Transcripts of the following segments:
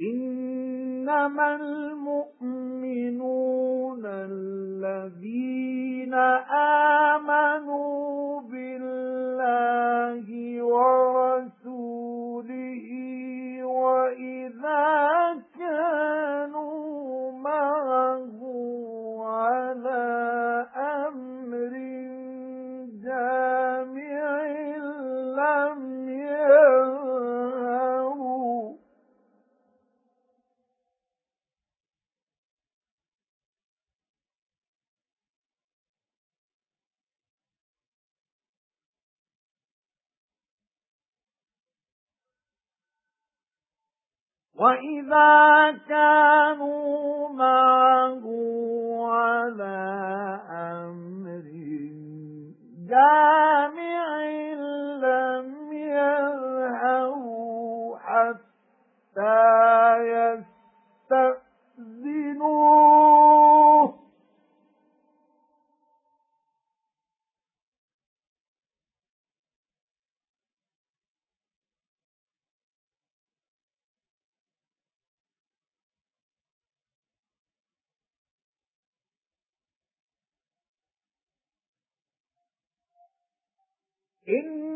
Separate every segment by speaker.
Speaker 1: إِنَّمَا الْمُؤْمِنُونَ الَّذِينَ آمَنُوا وَإِذَا كَانُوا مَعَهُ عَلَى أَمْرٍ جَامِعٍ لَّمْ يَذْهَبُوا حَتَّى يَسْتَأْذِنُوهُ إِنَّ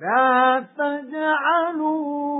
Speaker 1: لا تجعلوا